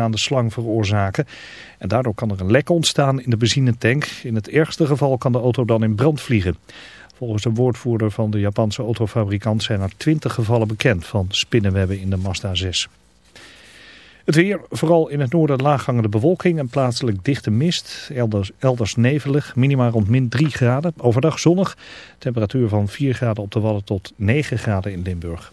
aan de slang veroorzaken. En daardoor kan er een lek ontstaan in de benzinetank. In het ergste geval kan de auto dan in brand vliegen. Volgens de woordvoerder van de Japanse autofabrikant zijn er 20 gevallen bekend van spinnenwebben in de Mazda 6. Het weer, vooral in het noorden laaghangende bewolking en plaatselijk dichte mist. Elders, elders nevelig, minimaal rond min 3 graden. Overdag zonnig, temperatuur van 4 graden op de Wadden tot 9 graden in Limburg.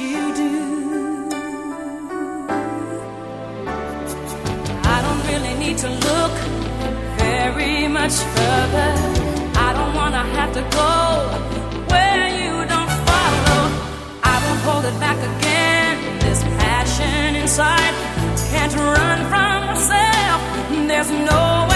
you do. I don't really need to look very much further. I don't wanna have to go where you don't follow. I won't hold it back again. This passion inside can't run from myself. There's no way.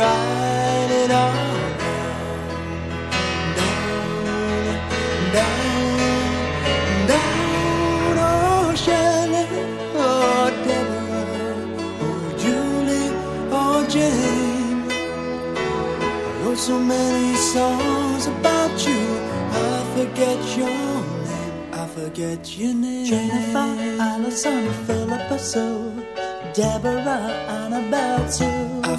It all down, down, down. Oh, oh, Deborah, oh, Julie, oh, Jane. I wrote so many songs about you I forget your name. I forget your name. Jennifer, Allison, Philippa Sue, Deborah, Annabelle Sue.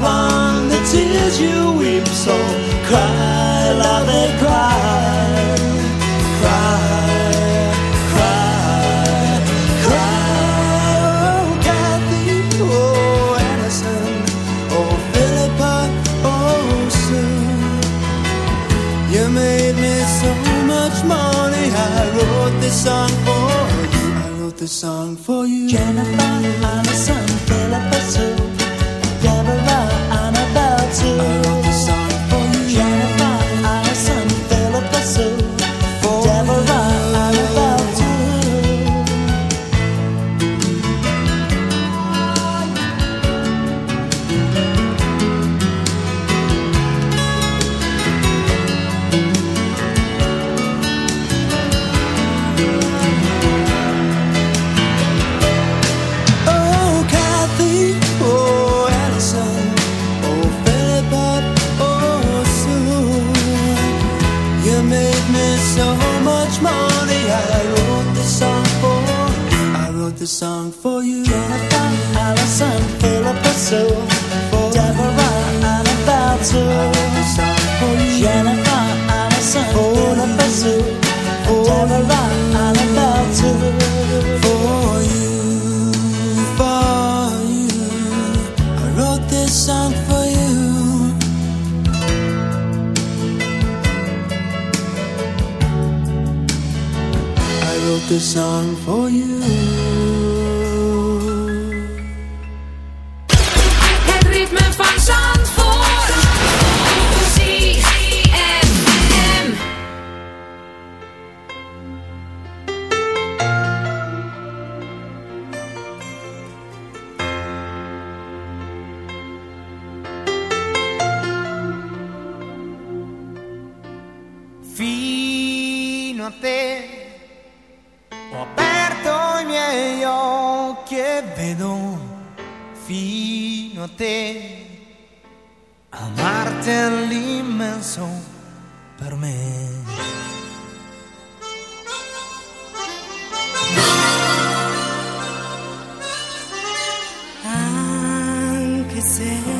Upon the tears you weep. So cry, love it, cry, cry, cry, cry. Oh, oh, Allison, oh, Philippa, oh, Sue. You made me so much money. I wrote this song for you. I wrote this song for you. Jennifer, Allison, Philippa, Sue. song for you. Jennifer Allison, Philippa Sue, Deborah Anabalto. Jennifer Allison, Philippa Sue, Deborah Anabalto. For you, for you, I wrote this song for you. I wrote this song amarti è l'immenso per me. Anche se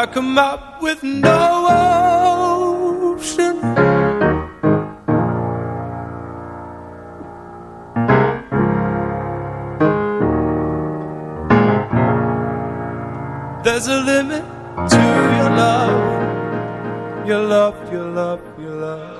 I come up with no option. There's a limit to your love, your love, your love, your love.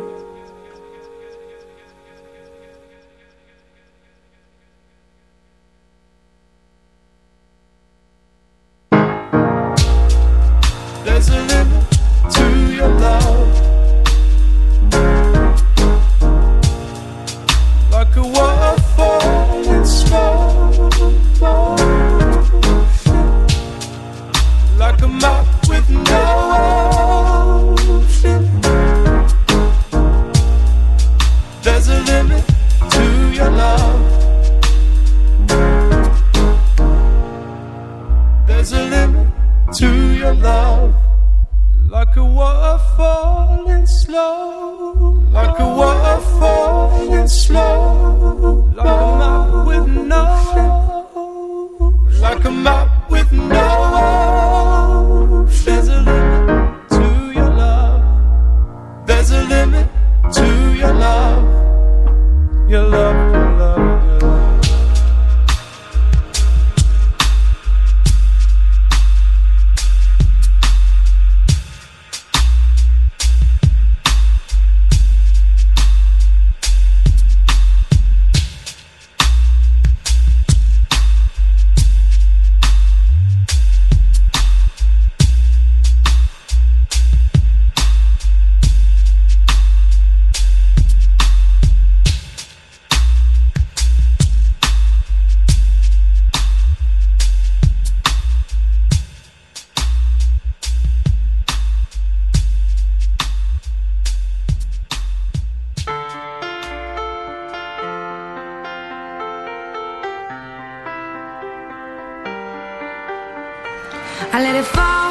I let it fall,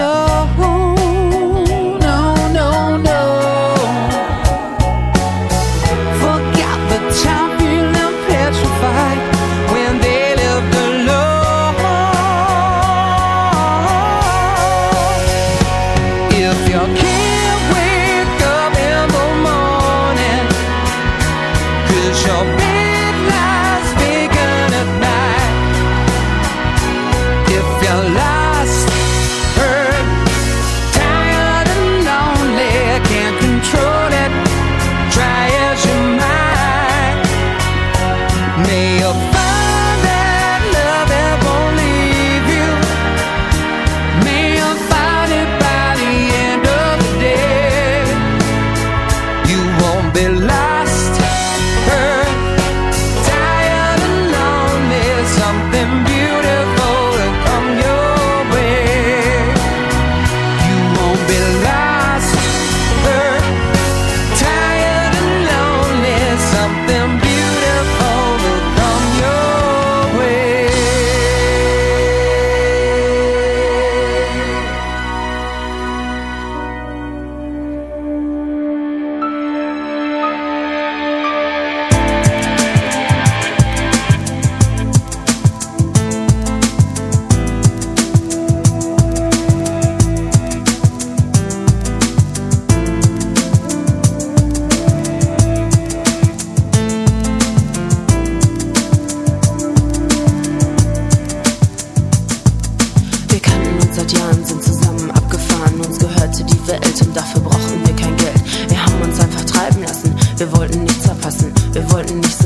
走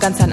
ganz an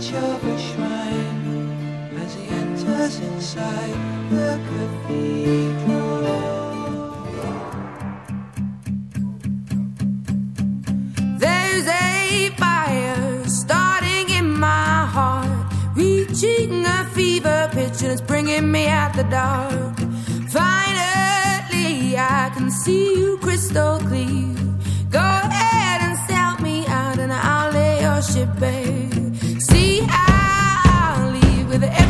touch of a shrine as he enters inside the cathedral. There's a fire starting in my heart, reaching a fever pitch, and it's bringing me out the dark. Finally, I can see you crystal clear. Go ahead and sell me out, and I'll lay your ship bare the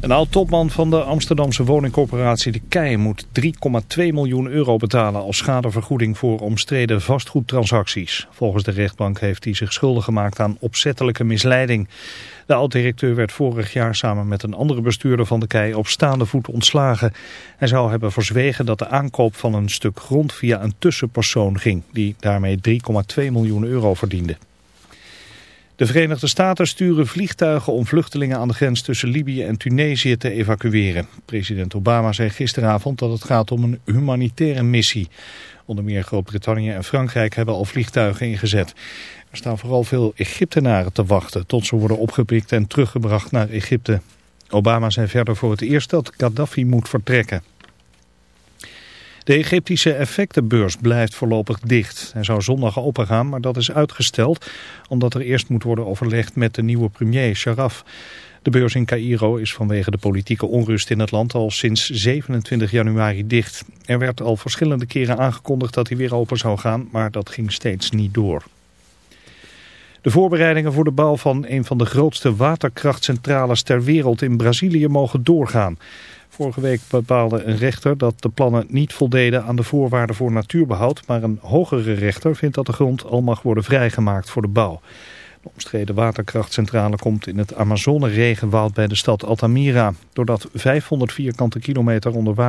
Een oud-topman van de Amsterdamse woningcorporatie De Kei moet 3,2 miljoen euro betalen als schadevergoeding voor omstreden vastgoedtransacties. Volgens de rechtbank heeft hij zich schuldig gemaakt aan opzettelijke misleiding. De oud-directeur werd vorig jaar samen met een andere bestuurder van De Kei op staande voet ontslagen. Hij zou hebben verzwegen dat de aankoop van een stuk grond via een tussenpersoon ging, die daarmee 3,2 miljoen euro verdiende. De Verenigde Staten sturen vliegtuigen om vluchtelingen aan de grens tussen Libië en Tunesië te evacueren. President Obama zei gisteravond dat het gaat om een humanitaire missie. Onder meer Groot-Brittannië en Frankrijk hebben al vliegtuigen ingezet. Er staan vooral veel Egyptenaren te wachten tot ze worden opgepikt en teruggebracht naar Egypte. Obama zei verder voor het eerst dat Gaddafi moet vertrekken. De Egyptische effectenbeurs blijft voorlopig dicht. Hij zou zondag opengaan, maar dat is uitgesteld omdat er eerst moet worden overlegd met de nieuwe premier Sharaf. De beurs in Cairo is vanwege de politieke onrust in het land al sinds 27 januari dicht. Er werd al verschillende keren aangekondigd dat hij weer open zou gaan, maar dat ging steeds niet door. De voorbereidingen voor de bouw van een van de grootste waterkrachtcentrales ter wereld in Brazilië mogen doorgaan. Vorige week bepaalde een rechter dat de plannen niet voldeden aan de voorwaarden voor natuurbehoud, maar een hogere rechter vindt dat de grond al mag worden vrijgemaakt voor de bouw. De omstreden waterkrachtcentrale komt in het Amazone-regenwoud bij de stad Altamira. Doordat 500 vierkante kilometer onder water